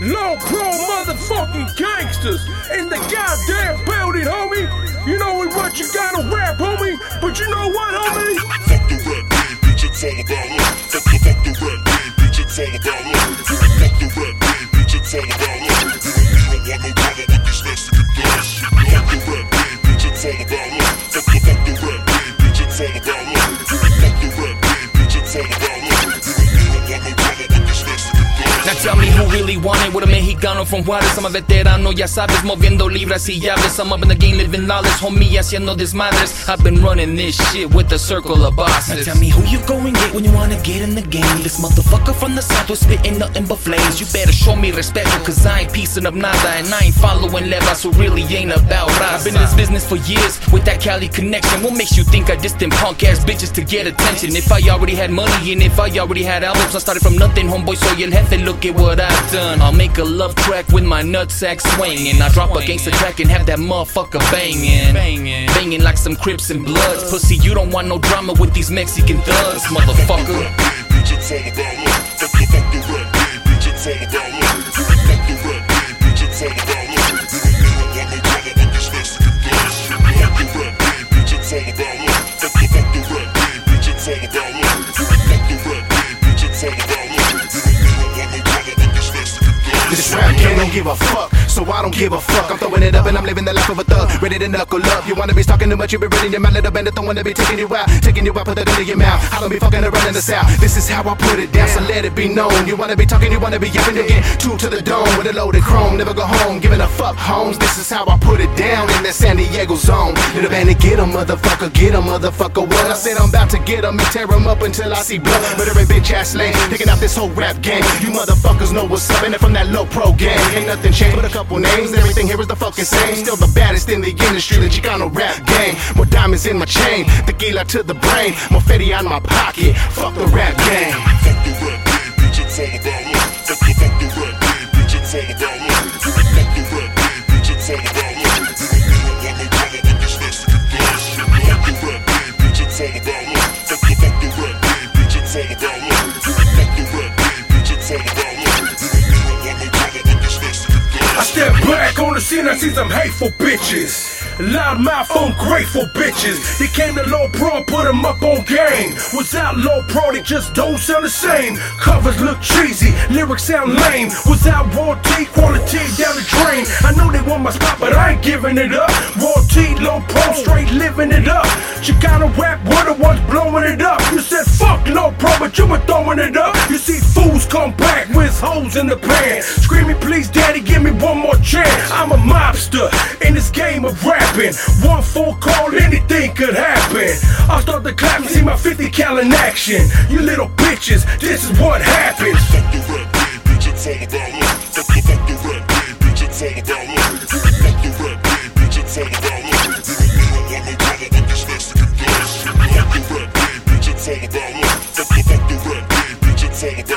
Low pro motherfucking gangsters in the goddamn building, homie. You know what you gotta rap, homie. But you know what, homie? Fuck the rap game, bitch, it's all about love. Fuck the, fuck the rap game, bitch, it's all about love. Fuck the rap game, bitch, it's all about love. Really wanted with a mexicano from Juárez. I'm a veterano, ya sabes, moviendo libras y llaves. I'm up in the game, living lawless, homie, haciendo desmadres. I've been running this shit with a circle of bosses. Now tell me who you go and get when you wanna get in the game. This motherfucker from the south was spitting nothing but flames. You better show me respect, cause I ain't piecing up nada. And I ain't following levas who really ain't about raza. I've been in this business for years with that Cali connection. What makes you think I distant punk ass bitches to get attention? If I already had money and if I already had albums, I started from nothing, homeboy. So el jefe, look at what I've done. I'll make a love track with my nutsack swinging. I drop a gangster track and have that motherfucker banging. Banging. Banging like some Crips and Bloods. Pussy, you don't want no drama with these Mexican thugs, motherfucker. Rap game, bitch, it's all about love. Fuck the, fuck the rap game, bitch, it's all about love. Fuck the rap game, bitch, it's all about love. You don't, you don't want no drama with these Mexican thugs. Fuck the rap game, bitch, it's all about love. Fuck the, fuck the rap game, bitch, it's all about love. Give a fuck, so I don't give a fuck. I'm throwing it up and I'm living the life of a thug, ready to knuckle up. You wanna be talking too much, you be reading your mouth, little bandit, don't wanna be taking you out, taking you out, put that into your mouth. I don't be fucking around in the south. This is how I put it down, so let it be known. You wanna be talking, you wanna be yapping again. Two to the dome with a loaded chrome, never go home, giving a fuck, homes. This is how I put it down in that San Diego zone. Little bandit, get a motherfucker, get a motherfucker. What I said, I'm about to get him and tear him up until I see blood. But every bitch ass lane, picking out this whole rap game. You motherfuckers know what's up, and from that low pro game. Ain't nothing changed but a couple names. Everything here is the fucking same. Still the baddest in the industry, the Chicano rap game. More diamonds in my chain, tequila to the brain, more fetty on my pocket. Fuck the rap game. Fuck the rap game, bitch, it's all about love. Fuck the rap game, bitch, it's all about the scene, I see some hateful bitches. Loud mouth, ungrateful bitches. They came to low pro put them up on game. Without low pro, they just don't sound the same. Covers look cheesy, lyrics sound lame. Without raw T, quality down the drain. I know they want my spot, but I ain't giving it up. T, low pro, straight living it up. Chicano rap, we're the ones blowing it up. You said fuck pro, but you were throwing it up. You see fools come back with holes in the pants. Screaming, please, daddy, give me one more chance. I'm a mobster in this game of rapping. One phone call, anything could happen. I'll start the clap and see my 50 cal in action. You little bitches, this is what happens. Fuck the bitch, it's all about Jay.